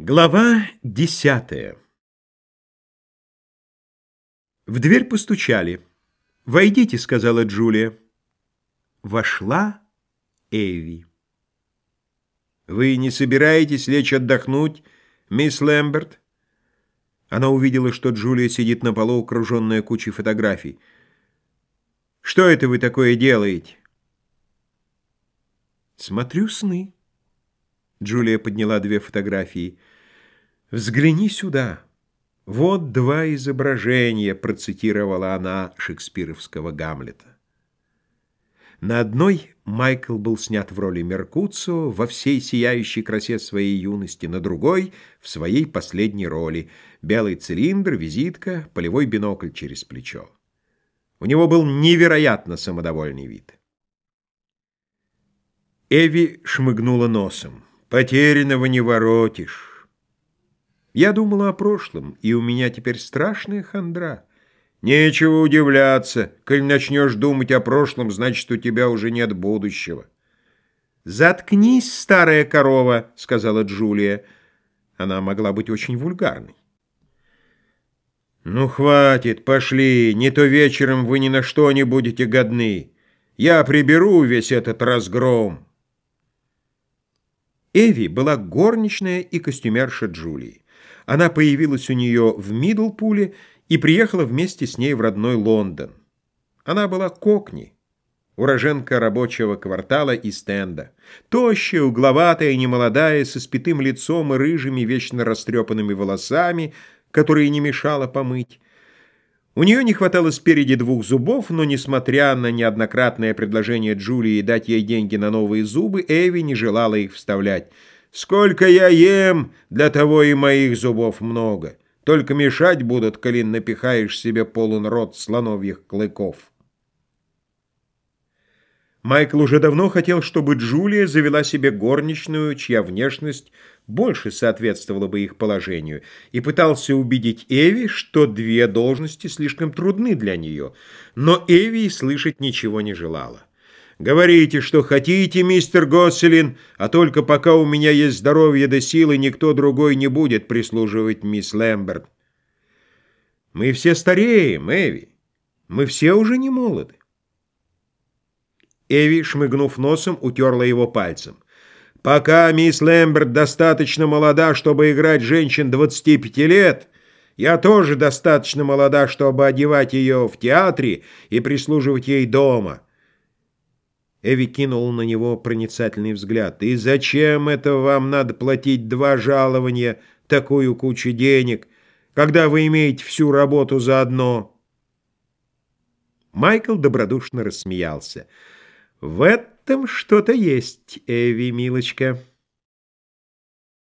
Глава десятая В дверь постучали. «Войдите», — сказала Джулия. Вошла Эви. «Вы не собираетесь лечь отдохнуть, мисс Лэмберт?» Она увидела, что Джулия сидит на полу, окруженная кучей фотографий. «Что это вы такое делаете?» «Смотрю сны». Джулия подняла две фотографии. «Взгляни сюда. Вот два изображения», — процитировала она шекспировского Гамлета. На одной Майкл был снят в роли Меркуцио во всей сияющей красе своей юности, на другой — в своей последней роли — белый цилиндр, визитка, полевой бинокль через плечо. У него был невероятно самодовольный вид. Эви шмыгнула носом. Потерянного не воротишь. Я думала о прошлом, и у меня теперь страшная хандра. Нечего удивляться, коль начнешь думать о прошлом, значит, у тебя уже нет будущего. «Заткнись, старая корова», — сказала Джулия. Она могла быть очень вульгарной. «Ну, хватит, пошли, не то вечером вы ни на что не будете годны. Я приберу весь этот разгром». Эви была горничная и костюмерша Джулии. Она появилась у нее в Мидлпуле и приехала вместе с ней в родной Лондон. Она была кокни, уроженка рабочего квартала и стенда. Тощая, угловатая, немолодая, со спитым лицом и рыжими, вечно растрепанными волосами, которые не мешало помыть. У нее не хватало спереди двух зубов, но, несмотря на неоднократное предложение Джулии дать ей деньги на новые зубы, Эви не желала их вставлять. «Сколько я ем, для того и моих зубов много. Только мешать будут, коли напихаешь себе полон рот слоновьих клыков». Майкл уже давно хотел, чтобы Джулия завела себе горничную, чья внешность больше соответствовала бы их положению, и пытался убедить Эви, что две должности слишком трудны для нее. Но Эви слышать ничего не желала. «Говорите, что хотите, мистер Госселин, а только пока у меня есть здоровье да силы, никто другой не будет прислуживать мисс Лэмберт». «Мы все стареем, Эви. Мы все уже не молоды. Эви, шмыгнув носом, утерла его пальцем. «Пока мисс Лэмберт достаточно молода, чтобы играть женщин 25 лет, я тоже достаточно молода, чтобы одевать ее в театре и прислуживать ей дома». Эви кинул на него проницательный взгляд. «И зачем это вам надо платить два жалования, такую кучу денег, когда вы имеете всю работу заодно?» Майкл добродушно рассмеялся. В этом что-то есть, Эви, милочка.